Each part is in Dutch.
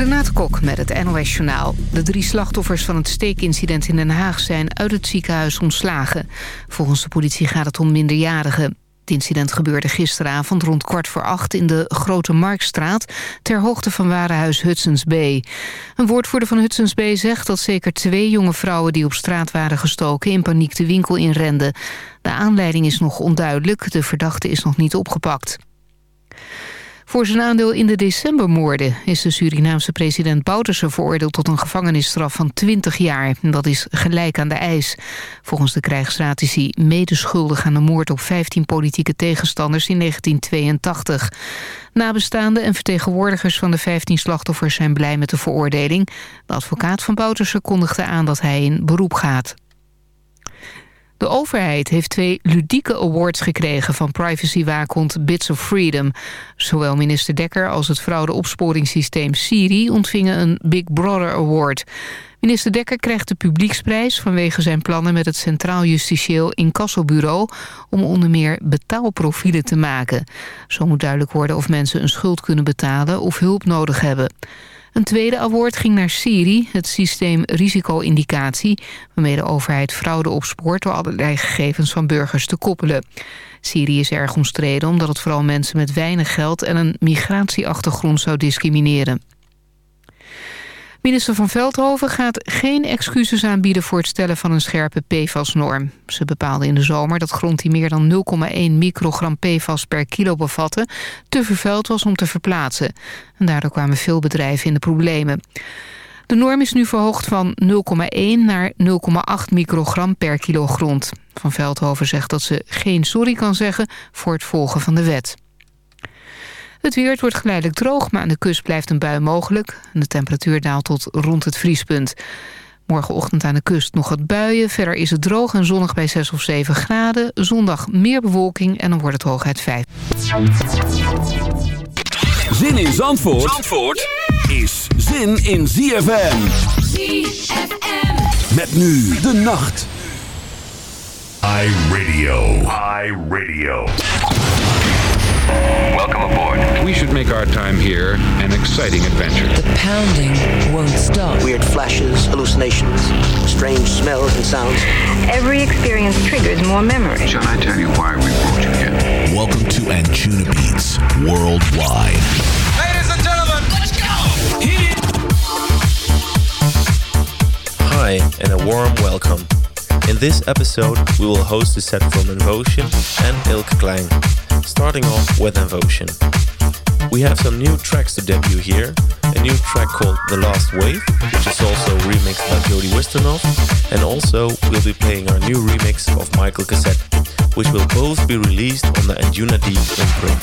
Renate Kok met het NOS Journaal. De drie slachtoffers van het steekincident in Den Haag zijn uit het ziekenhuis ontslagen. Volgens de politie gaat het om minderjarigen. Het incident gebeurde gisteravond rond kwart voor acht in de Grote Marktstraat... ter hoogte van warenhuis Hudson's Bay. Een woordvoerder van Hudson's Bay zegt dat zeker twee jonge vrouwen... die op straat waren gestoken in paniek de winkel inrenden. De aanleiding is nog onduidelijk, de verdachte is nog niet opgepakt. Voor zijn aandeel in de decembermoorden is de Surinaamse president Bouterse veroordeeld tot een gevangenisstraf van 20 jaar. Dat is gelijk aan de eis. Volgens de krijgsraad is hij medeschuldig aan de moord op 15 politieke tegenstanders in 1982. Nabestaanden en vertegenwoordigers van de 15 slachtoffers zijn blij met de veroordeling. De advocaat van Bouterse kondigde aan dat hij in beroep gaat. De overheid heeft twee ludieke awards gekregen van privacywaakhond Bits of Freedom. Zowel minister Dekker als het fraudeopsporingssysteem Siri ontvingen een Big Brother Award. Minister Dekker krijgt de publieksprijs vanwege zijn plannen met het Centraal Justitieel Incassobureau om onder meer betaalprofielen te maken. Zo moet duidelijk worden of mensen een schuld kunnen betalen of hulp nodig hebben. Een tweede award ging naar Siri, het systeem risico-indicatie... waarmee de overheid fraude opspoort door allerlei gegevens van burgers te koppelen. Siri is erg omstreden omdat het vooral mensen met weinig geld... en een migratieachtergrond zou discrimineren. Minister van Veldhoven gaat geen excuses aanbieden voor het stellen van een scherpe PFAS-norm. Ze bepaalde in de zomer dat grond die meer dan 0,1 microgram PFAS per kilo bevatte... te vervuild was om te verplaatsen. En daardoor kwamen veel bedrijven in de problemen. De norm is nu verhoogd van 0,1 naar 0,8 microgram per kilo grond. Van Veldhoven zegt dat ze geen sorry kan zeggen voor het volgen van de wet. Het weer wordt geleidelijk droog, maar aan de kust blijft een bui mogelijk. De temperatuur daalt tot rond het vriespunt. Morgenochtend aan de kust nog wat buien. Verder is het droog en zonnig bij 6 of 7 graden. Zondag meer bewolking en dan wordt het hooguit 5. Zin in Zandvoort, Zandvoort is zin in ZFM. ZFM. Met nu de nacht. iRadio. iRadio. Welcome aboard. We should make our time here an exciting adventure. The pounding won't stop. Weird flashes, hallucinations, strange smells and sounds. Every experience triggers more memory. Shall I tell you why we brought you here? Welcome to Anjuna Beats Worldwide. Ladies and gentlemen, let's go! Hi, and a warm welcome. In this episode, we will host a set from Invotion and Ilke Klein, starting off with Invotion. We have some new tracks to debut here, a new track called The Last Wave, which is also remixed by Jody Wisternoff, and also we'll be playing our new remix of Michael Cassette, which will both be released on the Anjuna D imprint.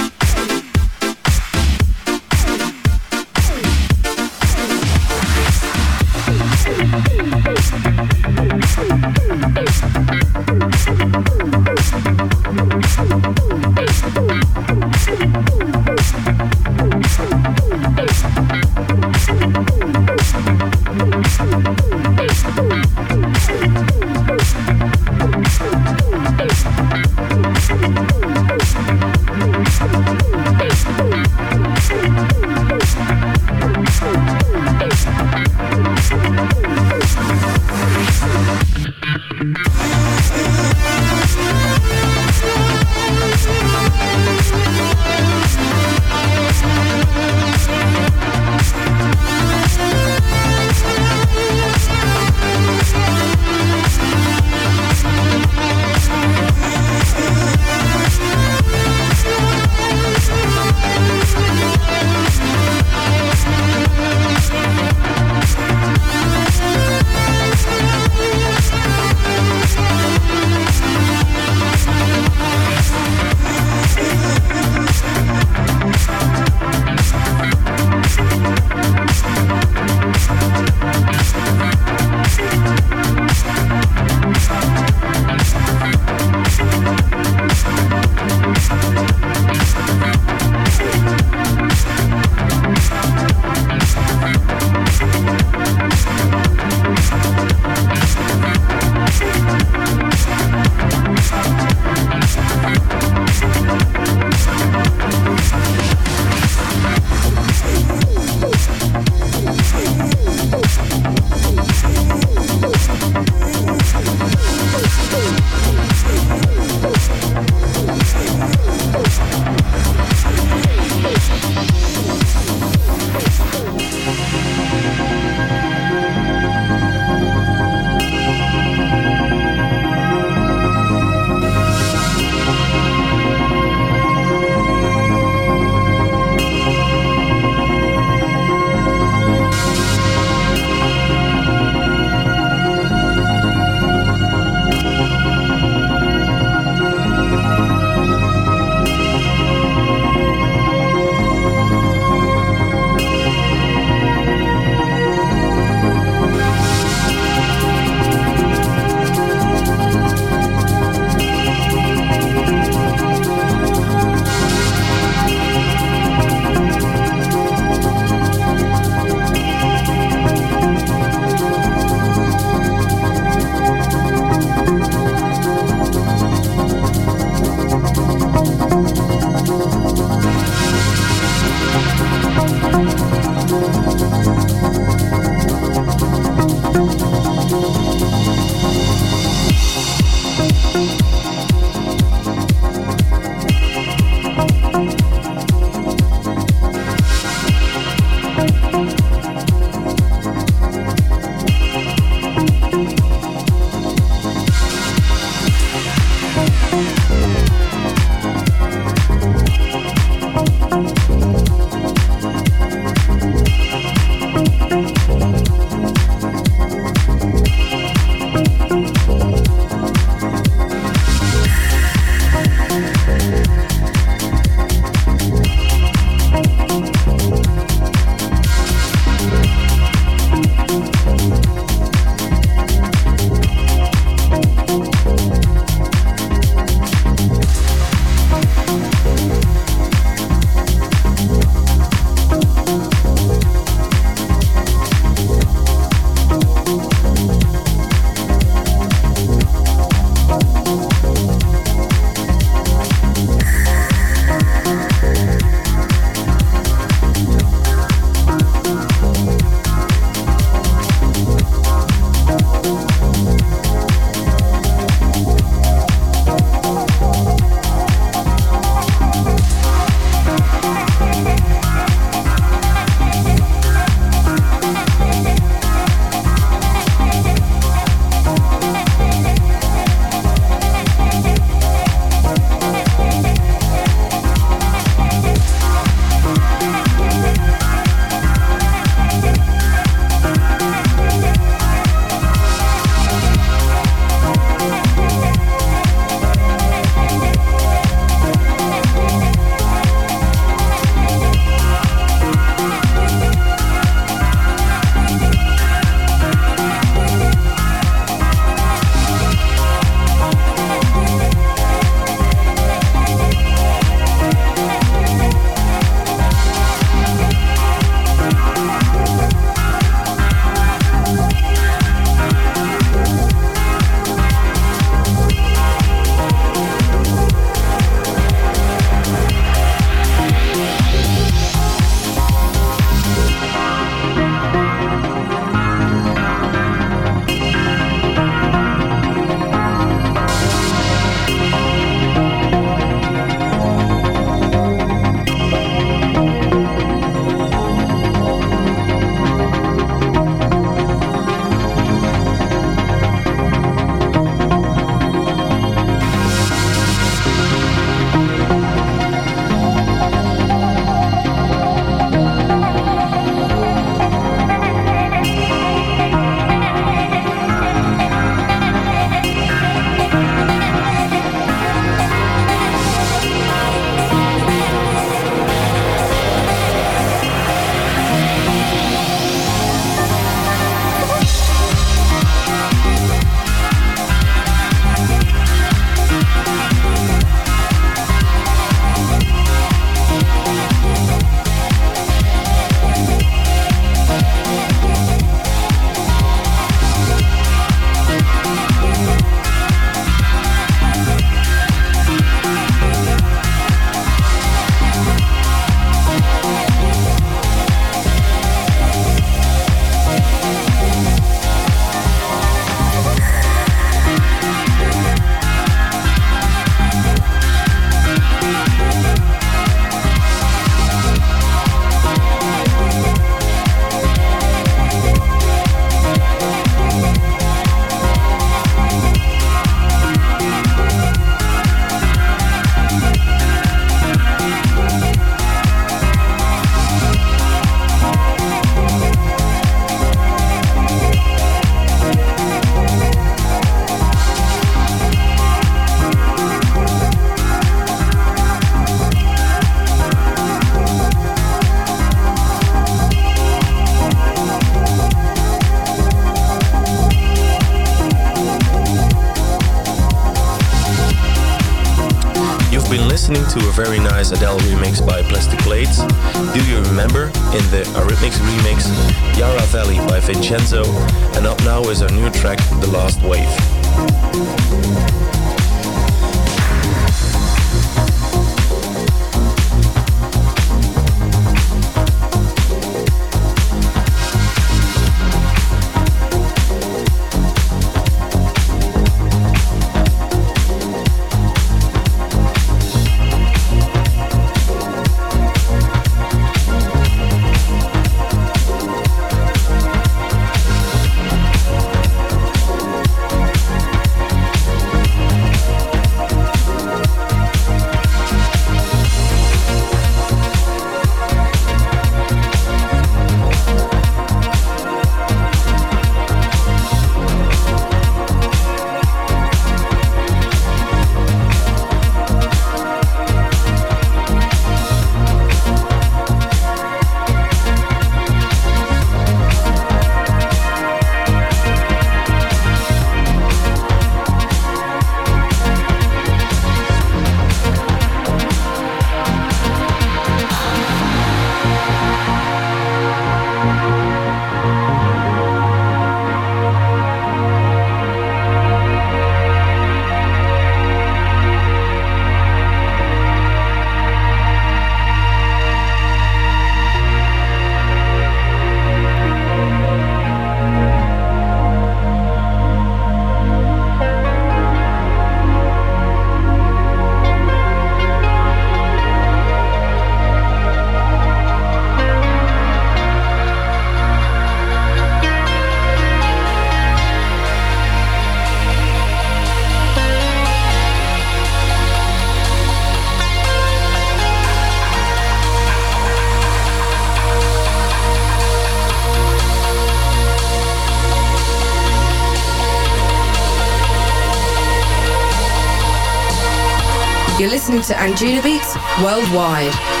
You're listening to Anjunabeats worldwide.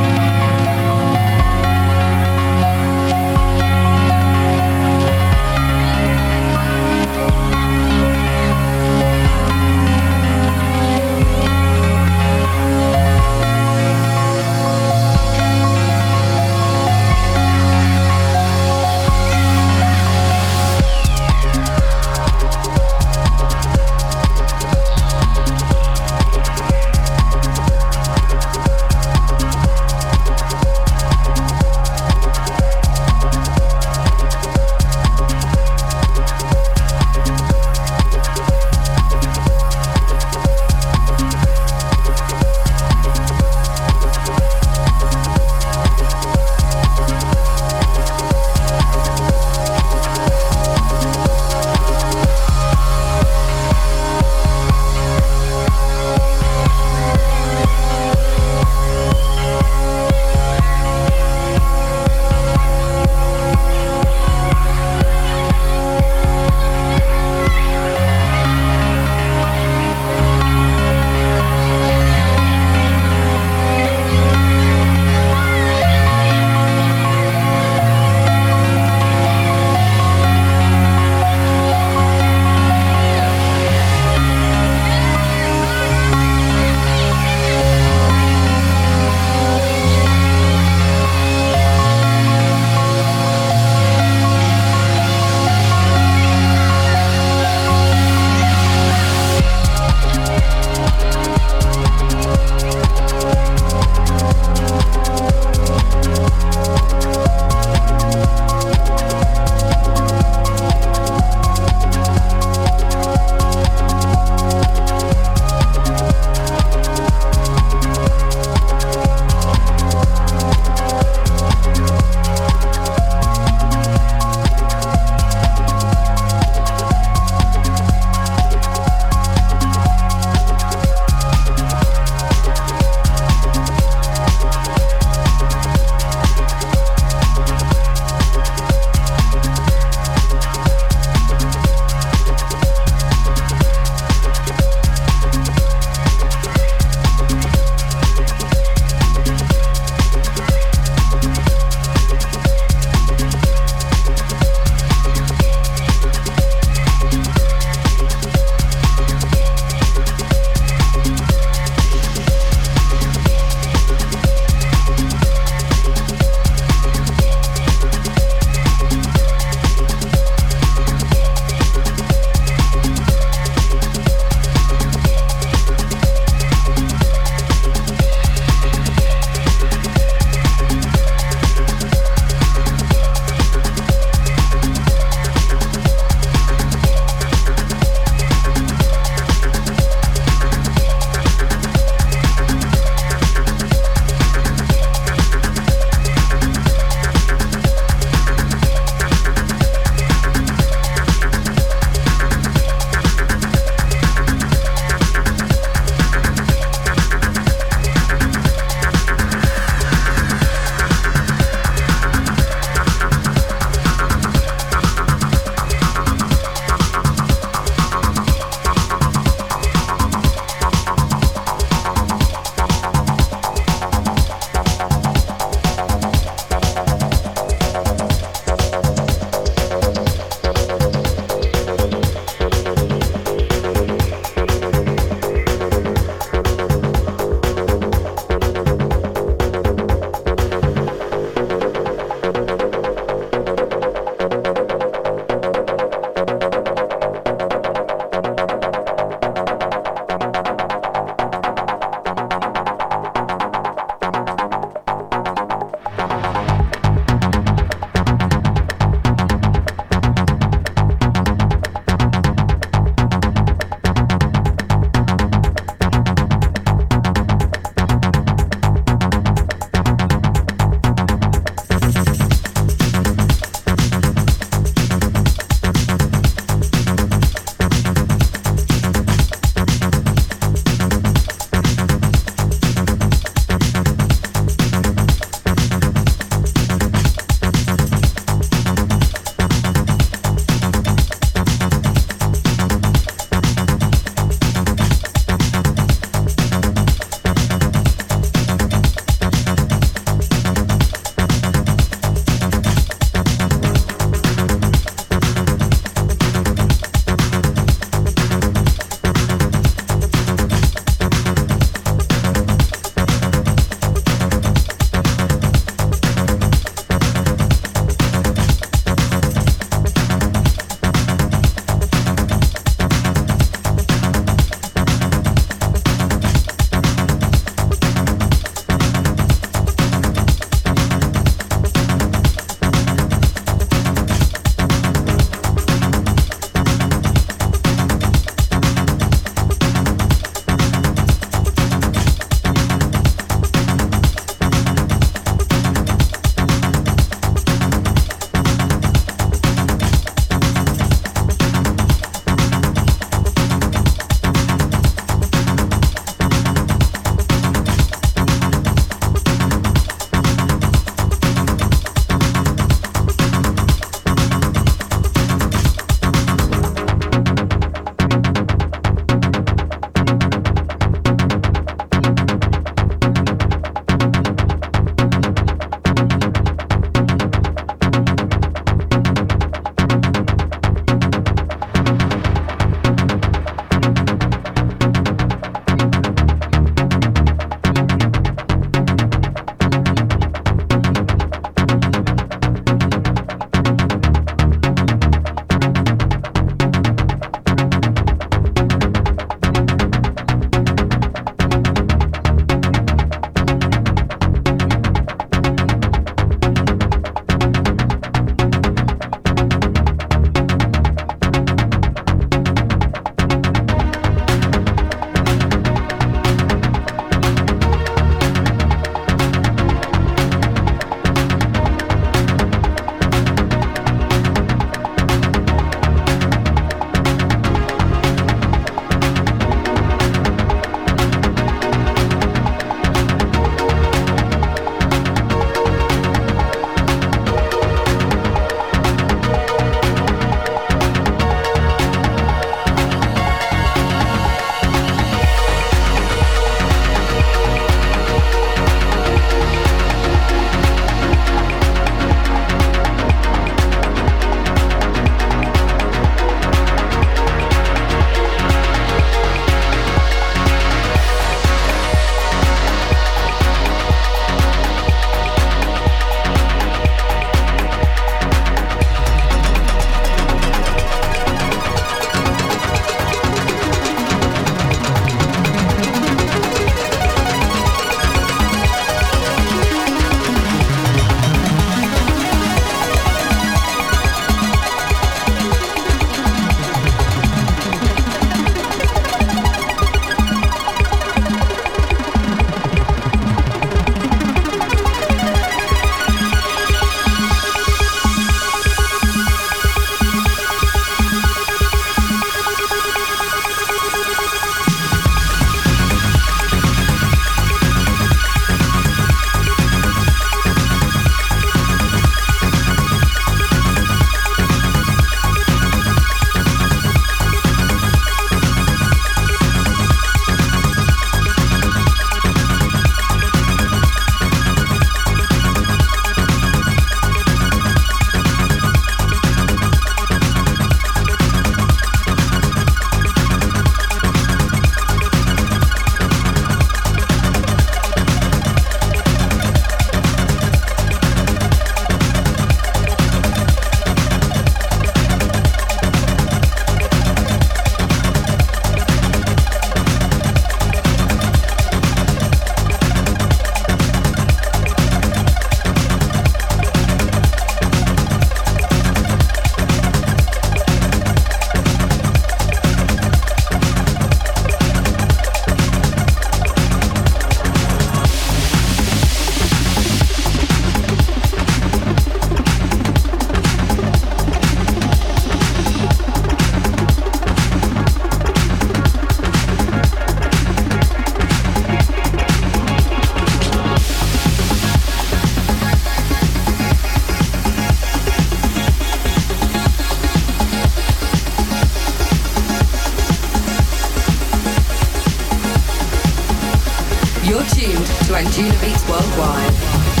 Frangina Beats Worldwide.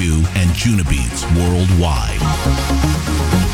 and Junibeats worldwide.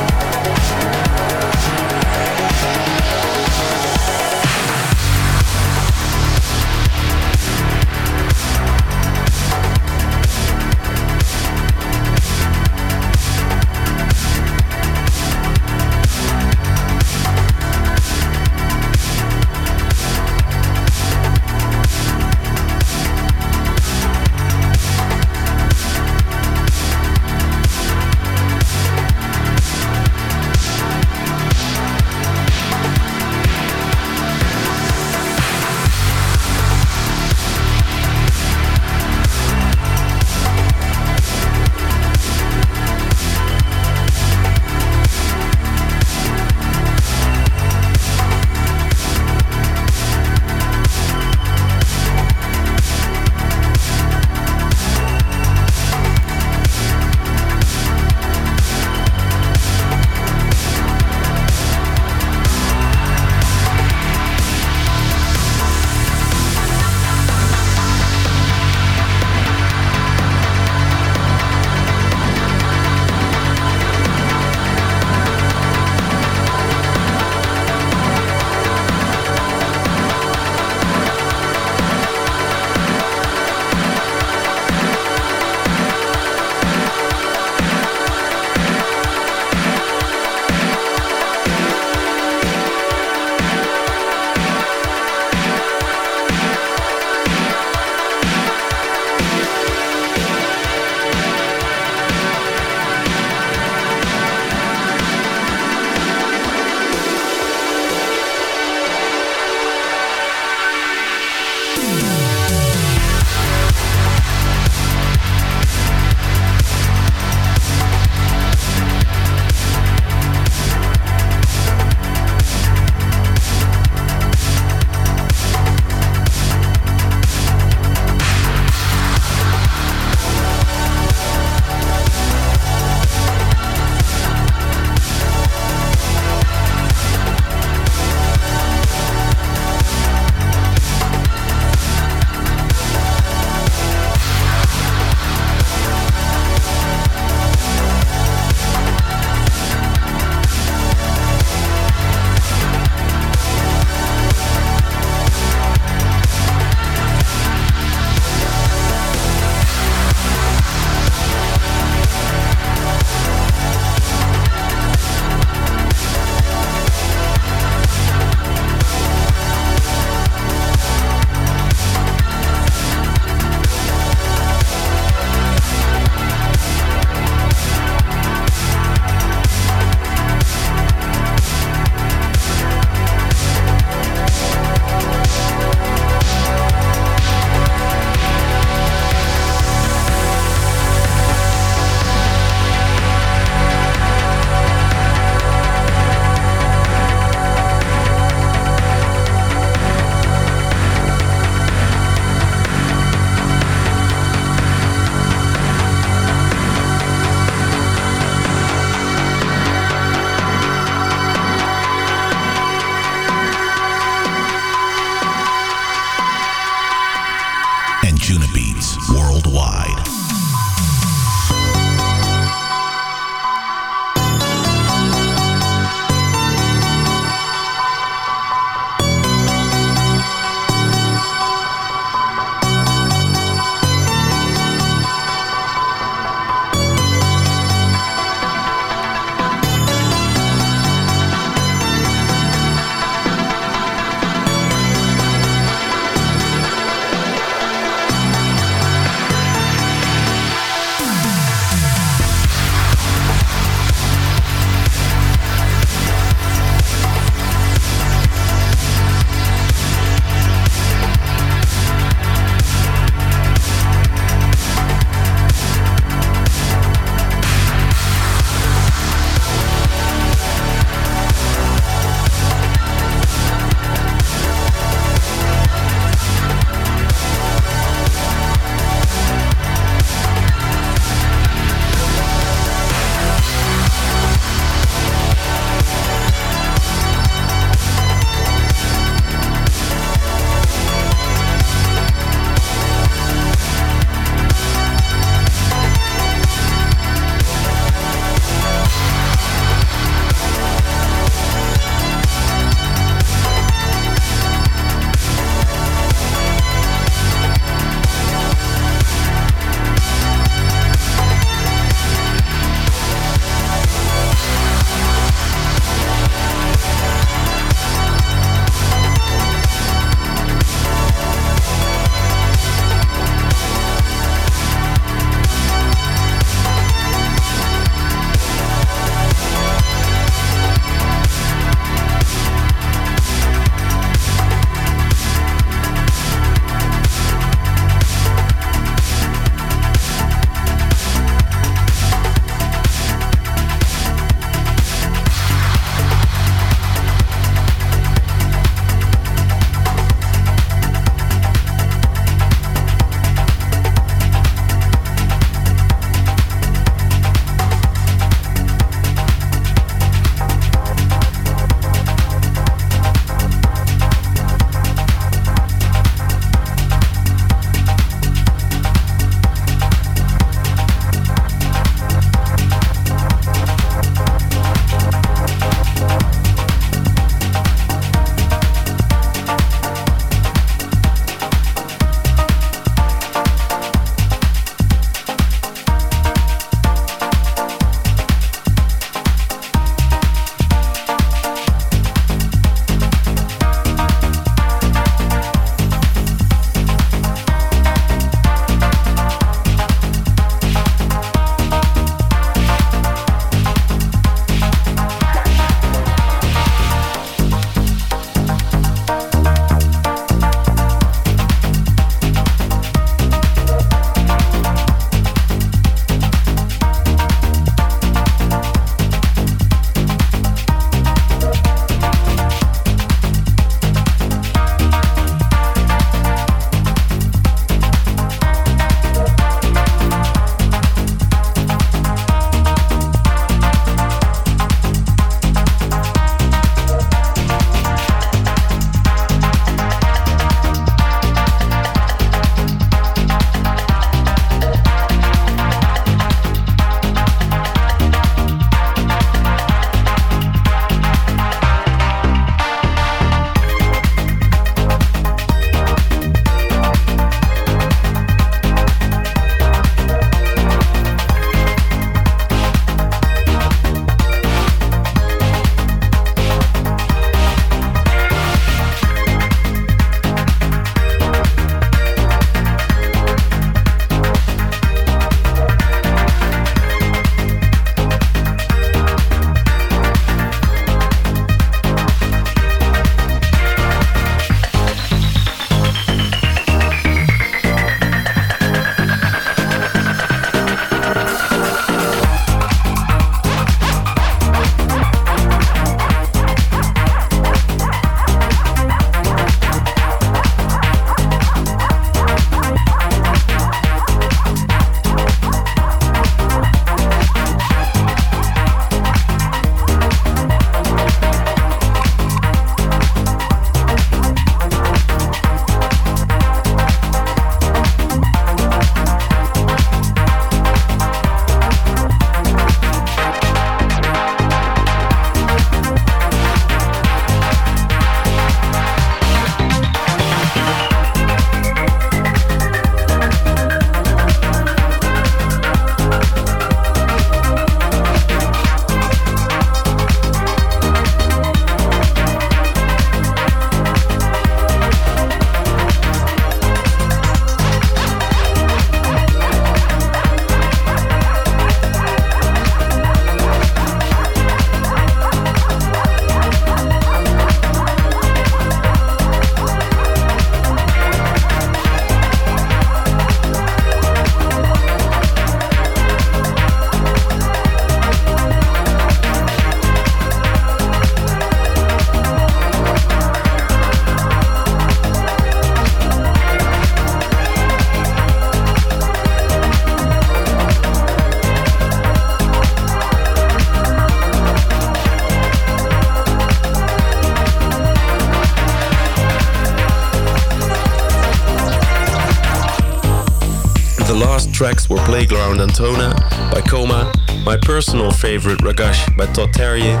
Tracks were Playground Antona by Coma, my personal favorite Ragash by Todd Terje,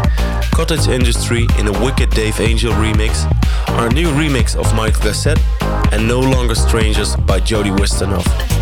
Cottage Industry in a Wicked Dave Angel remix, our new remix of Michael Gassett, and No Longer Strangers by Jody Wisternoff.